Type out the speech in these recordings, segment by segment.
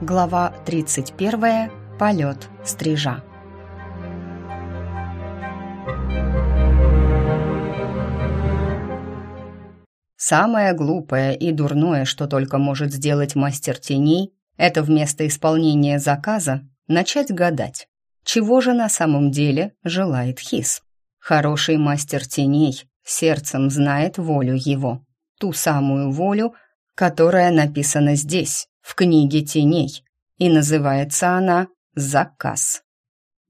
Глава 31. Полет стрижа. Самое глупое и дурное, что только может сделать мастер теней, это вместо исполнения заказа начать гадать, чего же на самом деле желает Хис. Хороший мастер теней сердцем знает волю его, ту самую волю, которая написана здесь, в книге теней, и называется она «Заказ».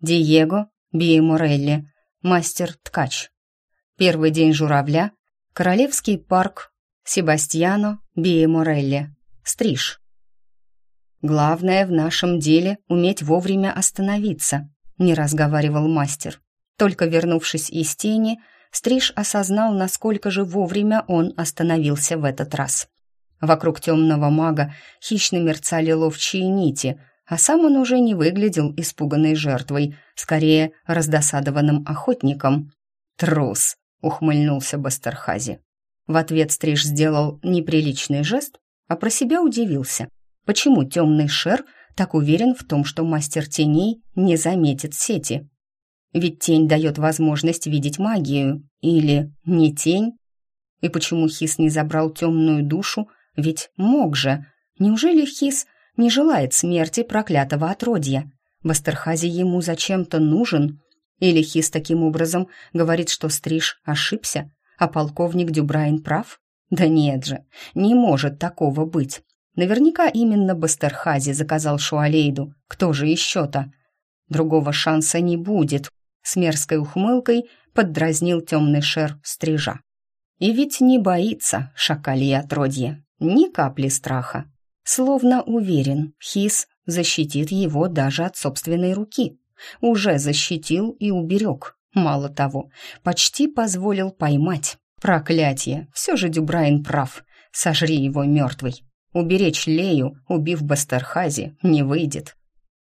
Диего Биеморелли, мастер-ткач. Первый день журавля, Королевский парк, Себастьяно Биеморелли, стриж. «Главное в нашем деле — уметь вовремя остановиться», — не разговаривал мастер. Только вернувшись из тени, Стриж осознал, насколько же вовремя он остановился в этот раз. Вокруг темного мага хищно мерцали ловчие нити, а сам он уже не выглядел испуганной жертвой, скорее раздосадованным охотником. «Трус!» — ухмыльнулся Бастерхази. В ответ Стриж сделал неприличный жест, а про себя удивился. Почему темный шер так уверен в том, что мастер теней не заметит сети? Ведь тень дает возможность видеть магию. Или не тень? И почему Хис не забрал темную душу, ведь мог же. Неужели Хис не желает смерти проклятого отродья? Бастерхази ему зачем-то нужен? Или Хис таким образом говорит, что Стриж ошибся, а полковник Дюбрайн прав? Да нет же, не может такого быть. Наверняка именно Бастерхази заказал Шуалейду. Кто же еще-то? Другого шанса не будет. С мерзкой ухмылкой поддразнил темный шер стрижа. И ведь не боится шакалье отродье. Ни капли страха. Словно уверен, Хис защитит его даже от собственной руки. Уже защитил и уберег. Мало того, почти позволил поймать. Проклятие! Все же Дюбрайн прав. Сожри его мертвый. Уберечь Лею, убив Бастерхази, не выйдет.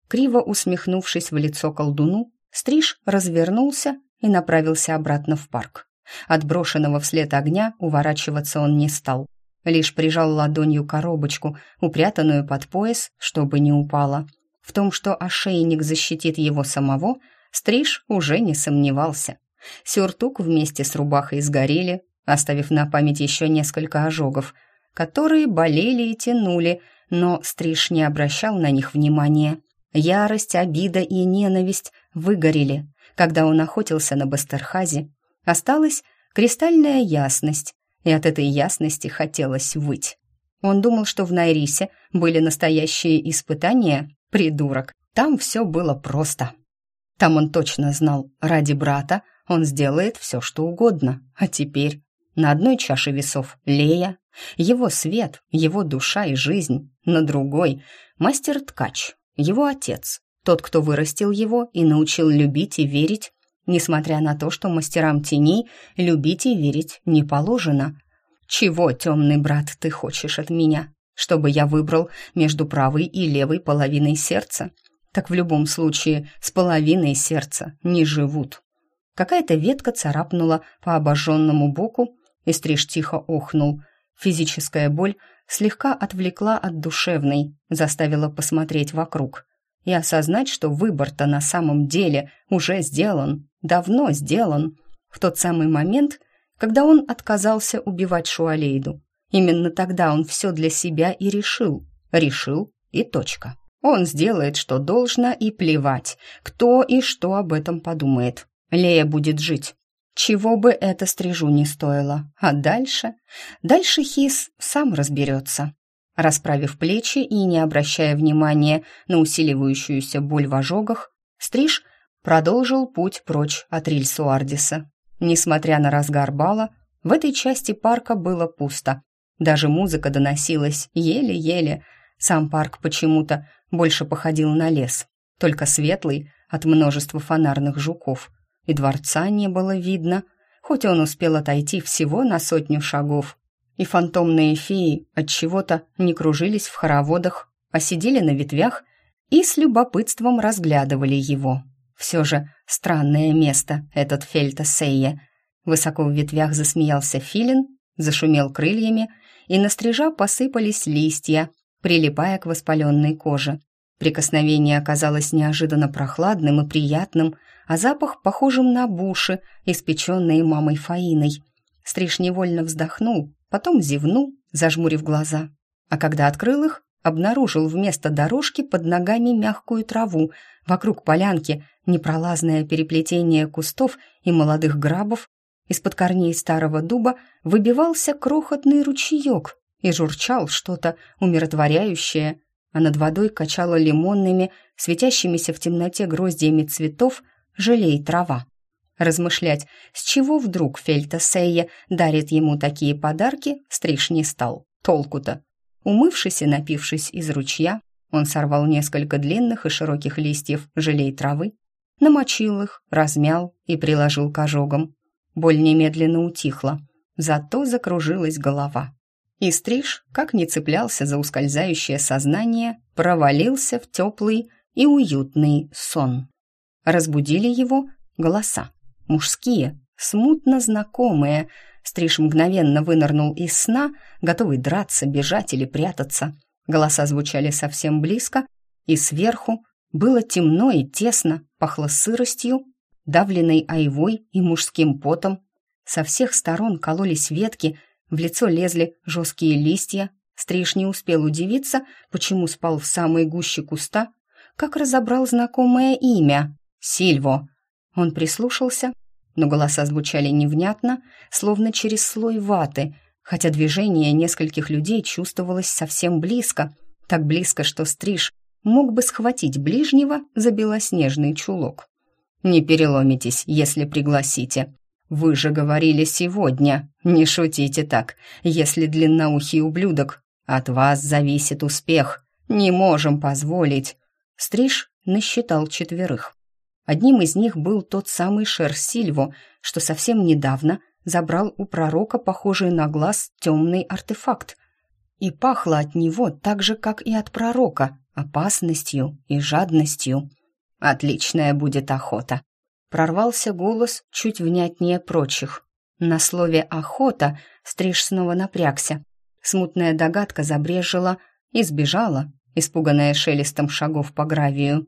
Криво усмехнувшись в лицо колдуну, Стриж развернулся и направился обратно в парк. От брошенного вслед огня уворачиваться он не стал лишь прижал ладонью коробочку, упрятанную под пояс, чтобы не упала. В том, что ошейник защитит его самого, Стриж уже не сомневался. Сюртук вместе с рубахой сгорели, оставив на память еще несколько ожогов, которые болели и тянули, но Стриж не обращал на них внимания. Ярость, обида и ненависть выгорели, когда он охотился на Бастерхазе. Осталась кристальная ясность, и от этой ясности хотелось выть. Он думал, что в Найрисе были настоящие испытания, придурок. Там все было просто. Там он точно знал, ради брата он сделает все, что угодно. А теперь на одной чаше весов Лея, его свет, его душа и жизнь, на другой — мастер-ткач, его отец, тот, кто вырастил его и научил любить и верить несмотря на то, что мастерам теней любить и верить не положено. «Чего, темный брат, ты хочешь от меня? Чтобы я выбрал между правой и левой половиной сердца? Так в любом случае с половиной сердца не живут». Какая-то ветка царапнула по обожженному боку, и стриж тихо охнул. Физическая боль слегка отвлекла от душевной, заставила посмотреть вокруг и осознать, что выбор-то на самом деле уже сделан давно сделан, в тот самый момент, когда он отказался убивать Шуалейду. Именно тогда он все для себя и решил. Решил и точка. Он сделает, что должно, и плевать, кто и что об этом подумает. Лея будет жить. Чего бы это стрижу не стоило. А дальше? Дальше Хис сам разберется. Расправив плечи и не обращая внимания на усиливающуюся боль в ожогах, Стриж продолжил путь прочь от Рильсуардиса. Несмотря на разгар бала, в этой части парка было пусто. Даже музыка доносилась еле-еле. Сам парк почему-то больше походил на лес, только светлый от множества фонарных жуков. И дворца не было видно, хоть он успел отойти всего на сотню шагов. И фантомные феи от чего-то не кружились в хороводах, а сидели на ветвях и с любопытством разглядывали его. Все же странное место этот Фельта-Сейе. Высоко в ветвях засмеялся филин, зашумел крыльями, и на стрижа посыпались листья, прилипая к воспаленной коже. Прикосновение оказалось неожиданно прохладным и приятным, а запах похожим на буши, испеченные мамой Фаиной. Стриж невольно вздохнул, потом зевнул, зажмурив глаза. А когда открыл их, обнаружил вместо дорожки под ногами мягкую траву, вокруг полянки непролазное переплетение кустов и молодых грабов, из-под корней старого дуба выбивался крохотный ручеек и журчал что-то умиротворяющее, а над водой качала лимонными, светящимися в темноте гроздьями цветов, жалей трава. Размышлять, с чего вдруг Фельта Сейя дарит ему такие подарки, стриж не стал. Толку-то. Умывшись и напившись из ручья, он сорвал несколько длинных и широких листьев жалей травы, намочил их, размял и приложил к ожогам. Боль немедленно утихла, зато закружилась голова. И стриж, как не цеплялся за ускользающее сознание, провалился в теплый и уютный сон. Разбудили его голоса, мужские, смутно знакомые. Стриж мгновенно вынырнул из сна, готовый драться, бежать или прятаться. Голоса звучали совсем близко, и сверху было темно и тесно, пахло сыростью, давленной айвой и мужским потом. Со всех сторон кололись ветки, в лицо лезли жесткие листья. Стриж не успел удивиться, почему спал в самой гуще куста, как разобрал знакомое имя — Сильво. Он прислушался, но голоса звучали невнятно, словно через слой ваты, хотя движение нескольких людей чувствовалось совсем близко, так близко, что Стриж мог бы схватить ближнего за белоснежный чулок. «Не переломитесь, если пригласите», «Вы же говорили сегодня. Не шутите так. Если длинноухий ублюдок, от вас зависит успех. Не можем позволить». Стриж насчитал четверых. Одним из них был тот самый Шер Сильво, что совсем недавно забрал у пророка похожий на глаз темный артефакт. И пахло от него так же, как и от пророка, опасностью и жадностью. «Отличная будет охота», Прорвался голос чуть внятнее прочих. На слове «охота» Стриж снова напрягся. Смутная догадка забрежила и сбежала, испуганная шелестом шагов по гравию.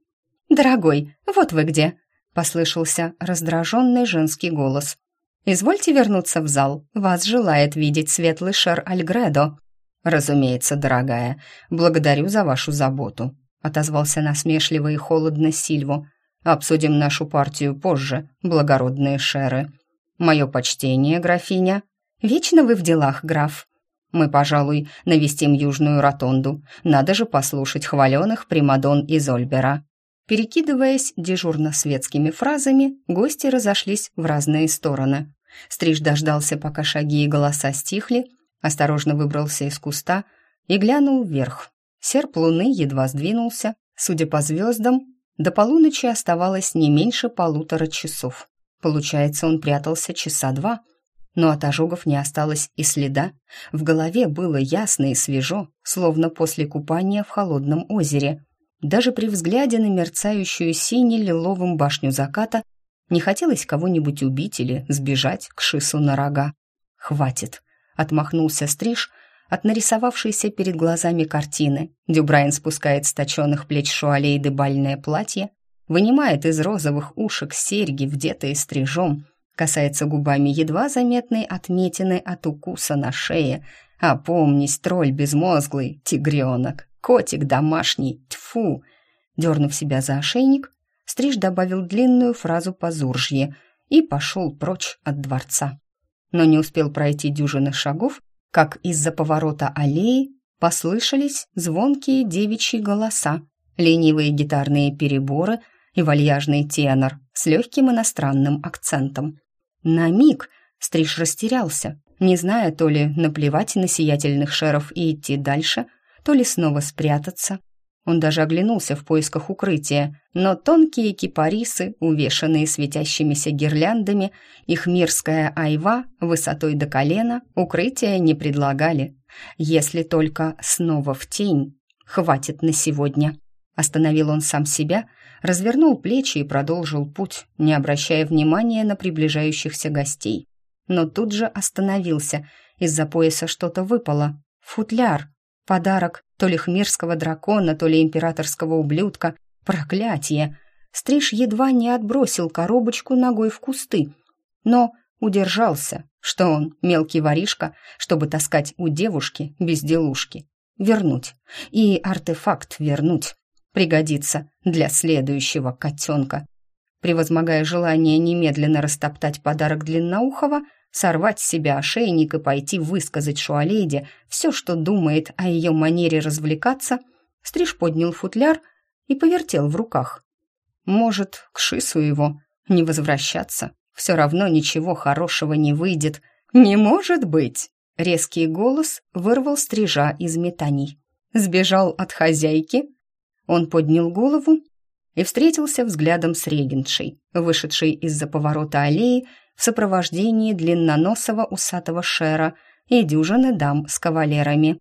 «Дорогой, вот вы где!» — послышался раздраженный женский голос. «Извольте вернуться в зал. Вас желает видеть светлый шер Альгредо». «Разумеется, дорогая. Благодарю за вашу заботу», — отозвался насмешливо и холодно Сильво. Обсудим нашу партию позже, благородные шеры. Мое почтение, графиня. Вечно вы в делах, граф. Мы, пожалуй, навестим Южную Ротонду. Надо же послушать хваленых примадон из Ольбера». Перекидываясь дежурно-светскими фразами, гости разошлись в разные стороны. Стриж дождался, пока шаги и голоса стихли, осторожно выбрался из куста и глянул вверх. Серп луны едва сдвинулся. Судя по звездам, до полуночи оставалось не меньше полутора часов. Получается, он прятался часа два. Но от ожогов не осталось и следа. В голове было ясно и свежо, словно после купания в холодном озере. Даже при взгляде на мерцающую сине-лиловым башню заката не хотелось кого-нибудь убить или сбежать к шису на рога. «Хватит!» — отмахнулся Стриж, от нарисовавшейся перед глазами картины. Дюбрайн спускает с точенных плеч Шуалейды бальное платье, вынимает из розовых ушек серьги, вдетые стрижом, касается губами едва заметной отметины от укуса на шее. «Опомнись, тролль безмозглый, тигренок, котик домашний, тьфу!» Дернув себя за ошейник, Стриж добавил длинную фразу по зуржье и пошел прочь от дворца. Но не успел пройти дюжины шагов, как из-за поворота аллеи послышались звонкие девичьи голоса, ленивые гитарные переборы и вальяжный тенор с легким иностранным акцентом. На миг Стриж растерялся, не зная то ли наплевать на сиятельных шеров и идти дальше, то ли снова спрятаться, он даже оглянулся в поисках укрытия, но тонкие кипарисы, увешанные светящимися гирляндами, их мирская айва высотой до колена укрытия не предлагали. Если только снова в тень, хватит на сегодня. Остановил он сам себя, развернул плечи и продолжил путь, не обращая внимания на приближающихся гостей. Но тут же остановился, из-за пояса что-то выпало. Футляр, Подарок то ли хмирского дракона, то ли императорского ублюдка. Проклятие! Стриж едва не отбросил коробочку ногой в кусты, но удержался, что он мелкий воришка, чтобы таскать у девушки безделушки. Вернуть. И артефакт вернуть. Пригодится для следующего котенка. Превозмогая желание немедленно растоптать подарок Длинноухова, сорвать с себя ошейник и пойти высказать Шуалейде все, что думает о ее манере развлекаться, Стриж поднял футляр и повертел в руках. Может, к Шису его не возвращаться, все равно ничего хорошего не выйдет. Не может быть! Резкий голос вырвал Стрижа из метаний. Сбежал от хозяйки? Он поднял голову и встретился взглядом с регеншей, вышедшей из-за поворота аллеи в сопровождении длинноносого усатого шера и дюжины дам с кавалерами.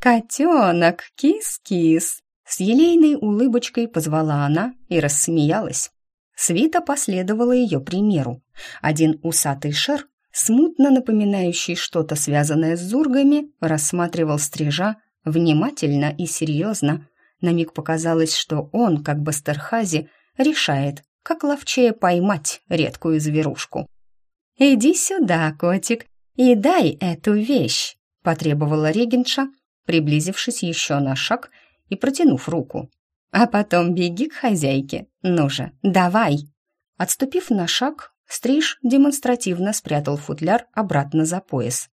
«Котенок, кис-кис!» С елейной улыбочкой позвала она и рассмеялась. Свита последовала ее примеру. Один усатый шер, смутно напоминающий что-то связанное с зургами, рассматривал стрижа внимательно и серьезно. На миг показалось, что он, как Бастерхази, решает, как ловчее поймать редкую зверушку. «Иди сюда, котик, и дай эту вещь», — потребовала регенша, приблизившись еще на шаг и протянув руку. «А потом беги к хозяйке. Ну же, давай!» Отступив на шаг, Стриж демонстративно спрятал футляр обратно за пояс.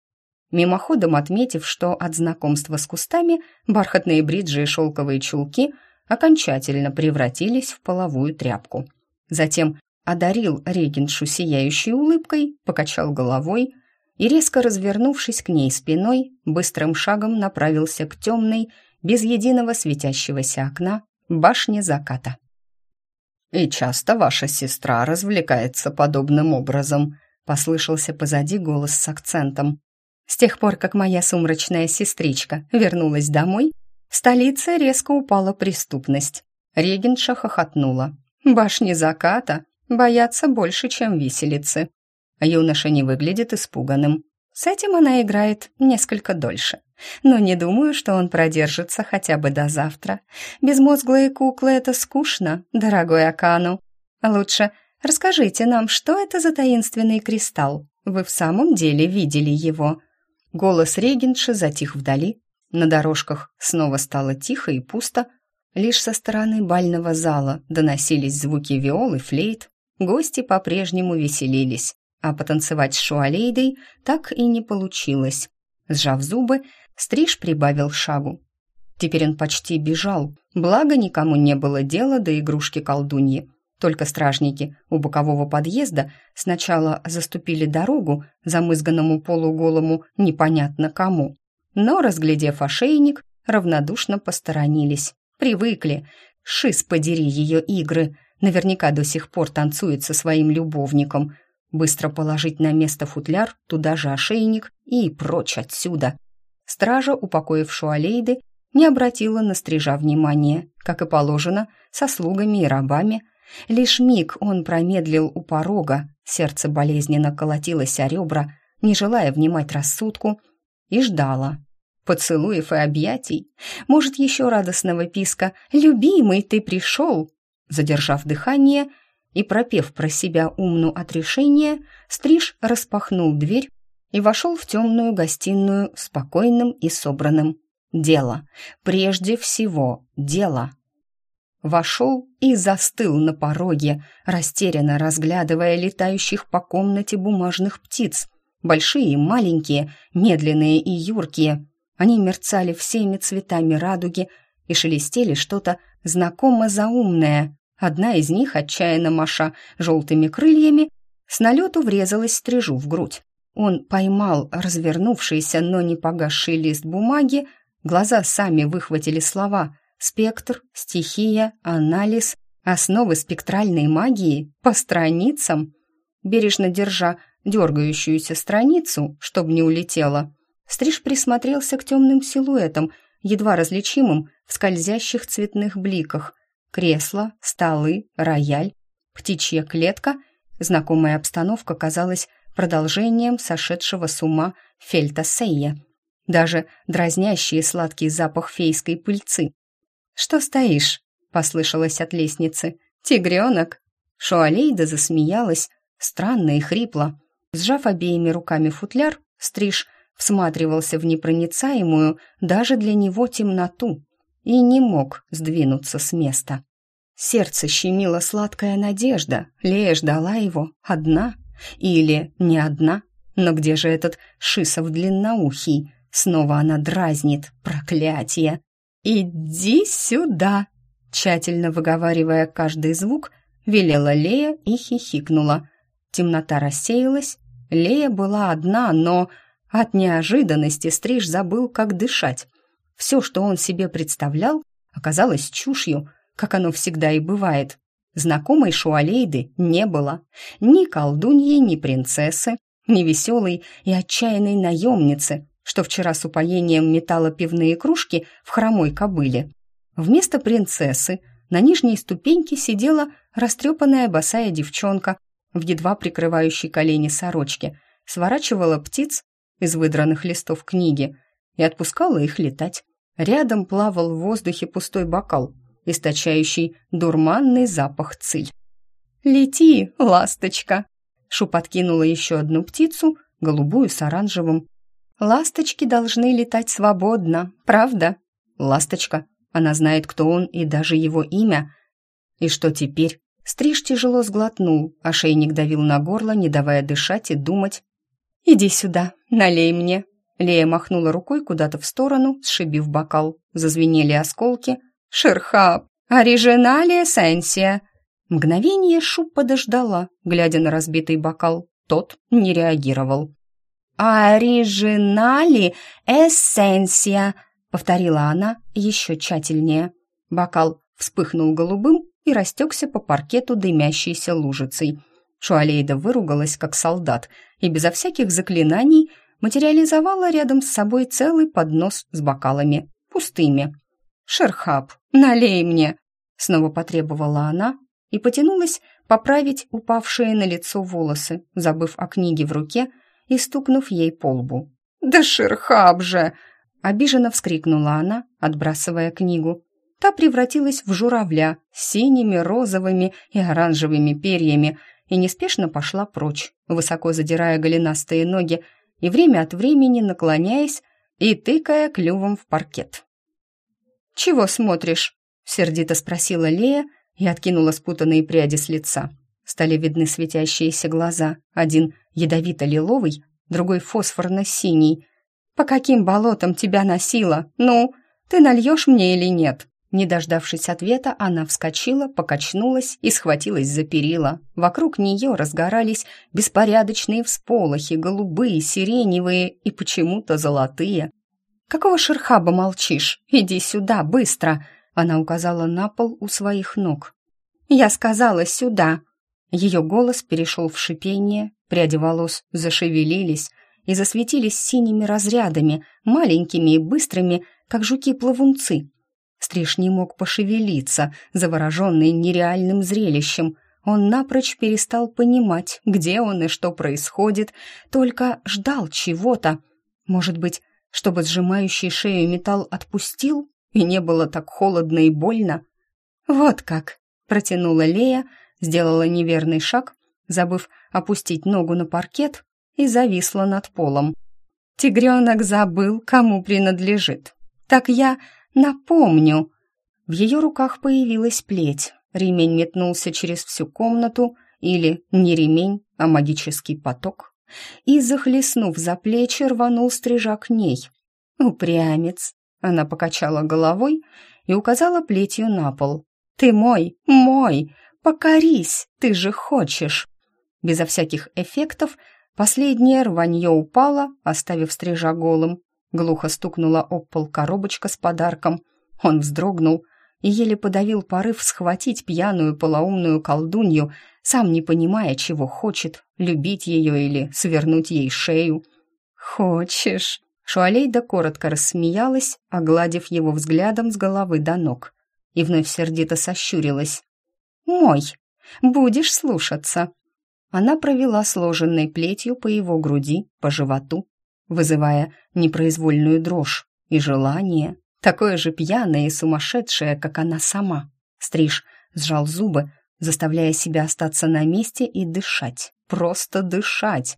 Мимоходом отметив, что от знакомства с кустами бархатные бриджи и шелковые чулки окончательно превратились в половую тряпку. Затем одарил регеншу сияющей улыбкой, покачал головой и, резко развернувшись к ней спиной, быстрым шагом направился к темной, без единого светящегося окна, башне заката. «И часто ваша сестра развлекается подобным образом», — послышался позади голос с акцентом. «С тех пор, как моя сумрачная сестричка вернулась домой, в столице резко упала преступность». Регенша хохотнула. «Башни заката боятся больше, чем виселицы. Юноша не выглядит испуганным. С этим она играет несколько дольше. Но не думаю, что он продержится хотя бы до завтра. Безмозглые куклы — это скучно, дорогой Акану. Лучше расскажите нам, что это за таинственный кристалл? Вы в самом деле видели его?» Голос регенши затих вдали. На дорожках снова стало тихо и пусто. Лишь со стороны бального зала доносились звуки виол и флейт, Гости по-прежнему веселились, а потанцевать с Шуалейдой так и не получилось. Сжав зубы, Стриж прибавил шагу. Теперь он почти бежал, благо никому не было дела до игрушки колдуньи. Только стражники у бокового подъезда сначала заступили дорогу замызганному полуголому непонятно кому, но, разглядев ошейник, равнодушно посторонились. Привыкли. Шиз подери ее игры. Наверняка до сих пор танцует со своим любовником. Быстро положить на место футляр, туда же ошейник и прочь отсюда. Стража, упокоив Шуалейды, не обратила на стрижа внимания, как и положено, со слугами и рабами. Лишь миг он промедлил у порога, сердце болезненно колотилось о ребра, не желая внимать рассудку, и ждала. Поцелуев и объятий, может, еще радостного писка «Любимый, ты пришел!» Задержав дыхание и пропев про себя умну отрешение, Стриж распахнул дверь и вошел в темную гостиную спокойным и собранным. Дело. Прежде всего, дело. Вошел и застыл на пороге, растерянно разглядывая летающих по комнате бумажных птиц. Большие и маленькие, медленные и юркие. Они мерцали всеми цветами радуги и шелестели что-то знакомо заумное. Одна из них, отчаянно маша желтыми крыльями, с налету врезалась стрижу в грудь. Он поймал развернувшийся, но не погасший лист бумаги, глаза сами выхватили слова «спектр», «стихия», «анализ», «основы спектральной магии» по страницам. Бережно держа дергающуюся страницу, чтобы не улетела, Стриж присмотрелся к темным силуэтам, едва различимым в скользящих цветных бликах. Кресла, столы, рояль, птичья клетка. Знакомая обстановка казалась продолжением сошедшего с ума Фельта Сейя. даже дразнящий сладкий запах фейской пыльцы. «Что стоишь?» — послышалось от лестницы. «Тигренок!» Шуалейда засмеялась, странно и хрипло. Сжав обеими руками футляр, Стриж всматривался в непроницаемую даже для него темноту и не мог сдвинуться с места. Сердце щемило сладкая надежда. Лея ждала его одна или не одна. Но где же этот Шисов длинноухий? Снова она дразнит. Проклятие! «Иди сюда!» Тщательно выговаривая каждый звук, велела Лея и хихикнула. Темнота рассеялась. Лея была одна, но от неожиданности Стриж забыл, как дышать. Все, что он себе представлял, оказалось чушью — как оно всегда и бывает. Знакомой Шуалейды не было. Ни колдуньи, ни принцессы, ни веселой и отчаянной наемницы, что вчера с упоением метала пивные кружки в хромой кобыле. Вместо принцессы на нижней ступеньке сидела растрепанная босая девчонка в едва прикрывающей колени сорочке, сворачивала птиц из выдранных листов книги и отпускала их летать. Рядом плавал в воздухе пустой бокал, источающий дурманный запах циль. «Лети, ласточка!» Шу подкинула еще одну птицу, голубую с оранжевым. «Ласточки должны летать свободно, правда?» «Ласточка. Она знает, кто он и даже его имя. И что теперь?» Стриж тяжело сглотнул, ошейник давил на горло, не давая дышать и думать. «Иди сюда, налей мне». Лея махнула рукой куда-то в сторону, сшибив бокал. Зазвенели осколки — Шерхаб, оригинале эссенсия». Мгновение Шу подождала, глядя на разбитый бокал. Тот не реагировал. «Оригинали эссенсия», — повторила она еще тщательнее. Бокал вспыхнул голубым и растекся по паркету дымящейся лужицей. Шуалейда выругалась, как солдат, и безо всяких заклинаний материализовала рядом с собой целый поднос с бокалами, пустыми. «Шерхаб, налей мне!» Снова потребовала она и потянулась поправить упавшие на лицо волосы, забыв о книге в руке и стукнув ей по лбу. «Да Шерхаб же!» Обиженно вскрикнула она, отбрасывая книгу. Та превратилась в журавля с синими, розовыми и оранжевыми перьями и неспешно пошла прочь, высоко задирая голенастые ноги и время от времени наклоняясь и тыкая клювом в паркет. «Чего смотришь?» — сердито спросила Лея и откинула спутанные пряди с лица. Стали видны светящиеся глаза, один ядовито-лиловый, другой фосфорно-синий. «По каким болотам тебя носило? Ну, ты нальешь мне или нет?» Не дождавшись ответа, она вскочила, покачнулась и схватилась за перила. Вокруг нее разгорались беспорядочные всполохи, голубые, сиреневые и почему-то золотые. «Какого шерхаба молчишь? Иди сюда, быстро!» Она указала на пол у своих ног. «Я сказала сюда!» Ее голос перешел в шипение, пряди волос зашевелились и засветились синими разрядами, маленькими и быстрыми, как жуки-плавунцы. Стриж не мог пошевелиться, завороженный нереальным зрелищем. Он напрочь перестал понимать, где он и что происходит, только ждал чего-то. Может быть, чтобы сжимающий шею металл отпустил и не было так холодно и больно. «Вот как!» — протянула Лея, сделала неверный шаг, забыв опустить ногу на паркет, и зависла над полом. «Тигренок забыл, кому принадлежит. Так я напомню!» В ее руках появилась плеть. Ремень метнулся через всю комнату, или не ремень, а магический поток и, захлестнув за плечи, рванул стрижа к ней. «Упрямец!» — она покачала головой и указала плетью на пол. «Ты мой, мой! Покорись, ты же хочешь!» Безо всяких эффектов последнее рванье упало, оставив стрижа голым. Глухо стукнула об пол коробочка с подарком. Он вздрогнул и еле подавил порыв схватить пьяную полоумную колдунью, сам не понимая, чего хочет, любить ее или свернуть ей шею. «Хочешь?» Шуалейда коротко рассмеялась, огладив его взглядом с головы до ног, и вновь сердито сощурилась. «Мой! Будешь слушаться!» Она провела сложенной плетью по его груди, по животу, вызывая непроизвольную дрожь и желание, такое же пьяное и сумасшедшее, как она сама. Стриж сжал зубы, заставляя себя остаться на месте и дышать, просто дышать.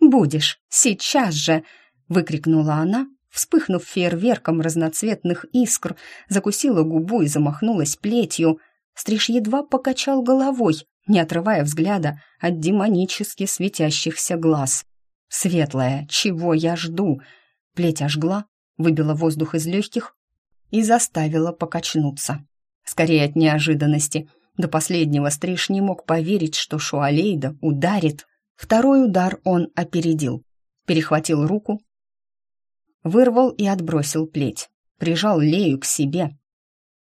«Будешь, сейчас же!» — выкрикнула она, вспыхнув фейерверком разноцветных искр, закусила губу и замахнулась плетью. Стриж едва покачал головой, не отрывая взгляда от демонически светящихся глаз. «Светлая, чего я жду?» Плеть ожгла, выбила воздух из легких и заставила покачнуться. Скорее от неожиданности. До последнего Стриж не мог поверить, что Шуалейда ударит. Второй удар он опередил. Перехватил руку, вырвал и отбросил плеть. Прижал Лею к себе,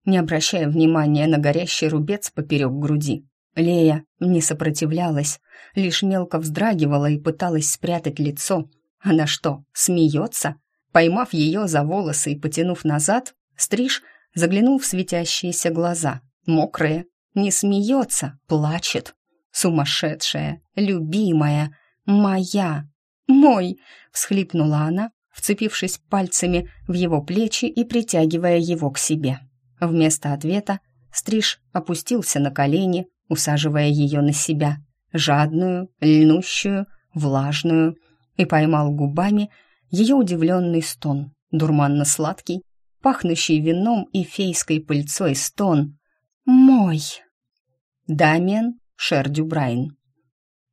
не обращая внимания на горящий рубец поперек груди. Лея не сопротивлялась, лишь мелко вздрагивала и пыталась спрятать лицо. Она что, смеется? Поймав ее за волосы и потянув назад, Стриж заглянул в светящиеся глаза, мокрые. Не смеется, плачет. Сумасшедшая, любимая, моя, мой, всхлипнула она, вцепившись пальцами в его плечи и притягивая его к себе. Вместо ответа Стриж опустился на колени, усаживая ее на себя, жадную, льнущую, влажную, и поймал губами ее удивленный стон, дурманно-сладкий, пахнущий вином и фейской пыльцой стон. «Мой!» Дамиан Шердюбрайн.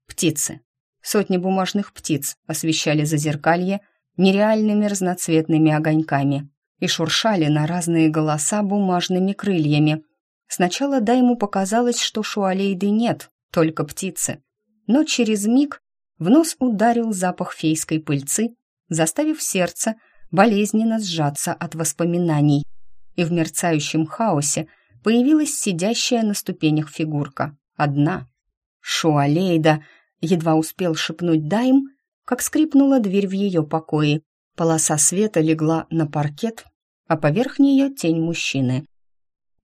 Птицы. Сотни бумажных птиц освещали зазеркалье нереальными разноцветными огоньками и шуршали на разные голоса бумажными крыльями. Сначала Дайму показалось, что шуалейды нет, только птицы. Но через миг в нос ударил запах фейской пыльцы, заставив сердце болезненно сжаться от воспоминаний. И в мерцающем хаосе появилась сидящая на ступенях фигурка. Одна. «Шуалейда!» едва успел шепнуть Дайм, как скрипнула дверь в ее покое. Полоса света легла на паркет, а поверх нее тень мужчины.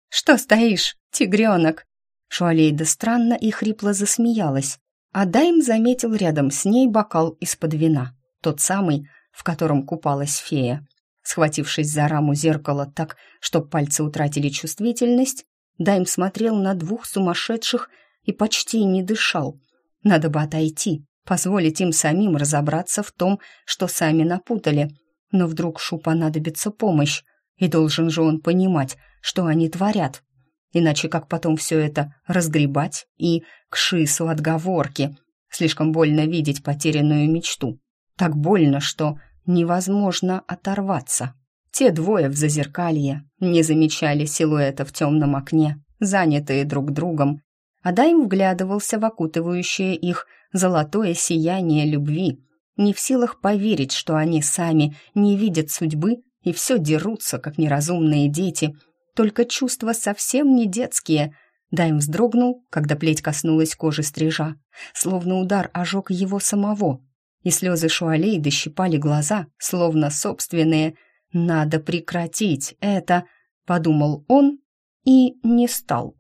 «Что стоишь, тигренок?» Шуалейда странно и хрипло засмеялась, а Дайм заметил рядом с ней бокал из-под вина, тот самый, в котором купалась фея. Схватившись за раму зеркала так, что пальцы утратили чувствительность, Дайм смотрел на двух сумасшедших и почти не дышал. Надо бы отойти, позволить им самим разобраться в том, что сами напутали. Но вдруг Шу понадобится помощь, и должен же он понимать, что они творят. Иначе как потом все это разгребать и к Шису отговорки. Слишком больно видеть потерянную мечту. Так больно, что невозможно оторваться. Те двое в зазеркалье не замечали силуэта в темном окне, занятые друг другом, а Дайм вглядывался в окутывающее их золотое сияние любви, не в силах поверить, что они сами не видят судьбы и все дерутся, как неразумные дети, только чувства совсем не детские. Дайм вздрогнул, когда плеть коснулась кожи стрижа, словно удар ожег его самого, и слезы Шуалей дощипали глаза, словно собственные. «Надо прекратить это», — подумал он и не стал.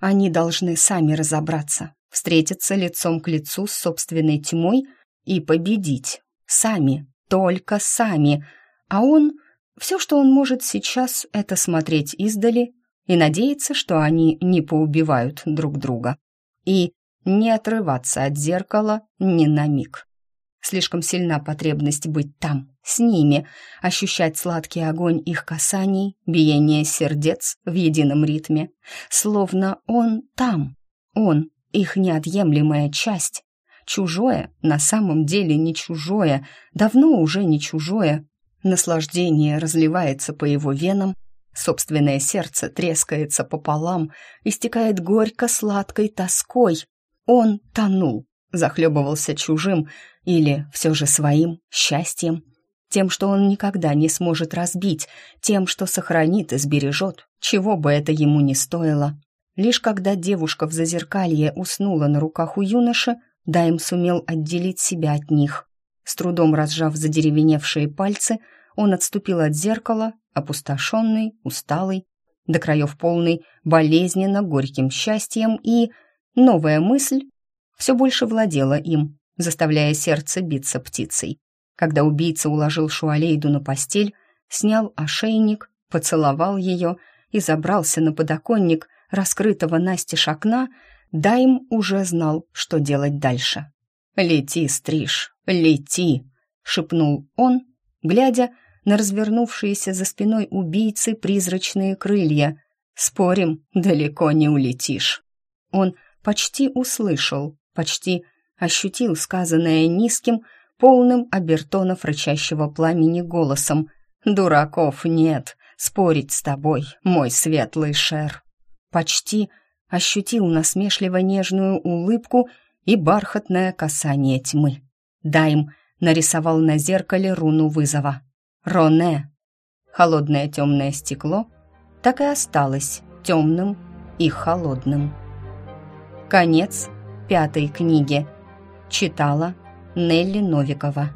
Они должны сами разобраться, встретиться лицом к лицу с собственной тьмой и победить. Сами, только сами. А он... Все, что он может сейчас, это смотреть издали и надеяться, что они не поубивают друг друга. И не отрываться от зеркала ни на миг. Слишком сильна потребность быть там, с ними, ощущать сладкий огонь их касаний, биение сердец в едином ритме. Словно он там, он, их неотъемлемая часть. Чужое, на самом деле не чужое, давно уже не чужое. Наслаждение разливается по его венам, собственное сердце трескается пополам, истекает горько-сладкой тоской. Он тонул, захлебывался чужим или все же своим счастьем, тем, что он никогда не сможет разбить, тем, что сохранит и сбережет, чего бы это ему ни стоило. Лишь когда девушка в зазеркалье уснула на руках у юноши, Дайм сумел отделить себя от них. С трудом разжав задеревеневшие пальцы, он отступил от зеркала, опустошенный, усталый, до краев полный, болезненно горьким счастьем, и новая мысль все больше владела им, заставляя сердце биться птицей. Когда убийца уложил Шуалейду на постель, снял ошейник, поцеловал ее и забрался на подоконник раскрытого настежь окна, Дайм уже знал, что делать дальше. «Лети, Стриж, лети!» — шепнул он, глядя на развернувшиеся за спиной убийцы призрачные крылья. «Спорим, далеко не улетишь». Он почти услышал, почти ощутил сказанное низким, полным обертонов рычащего пламени голосом. «Дураков нет, спорить с тобой, мой светлый шер». Почти ощутил насмешливо нежную улыбку и бархатное касание тьмы. Дайм нарисовал на зеркале руну вызова. Роне. Холодное темное стекло так и осталось темным и холодным. Конец пятой книги. Читала Нелли Новикова.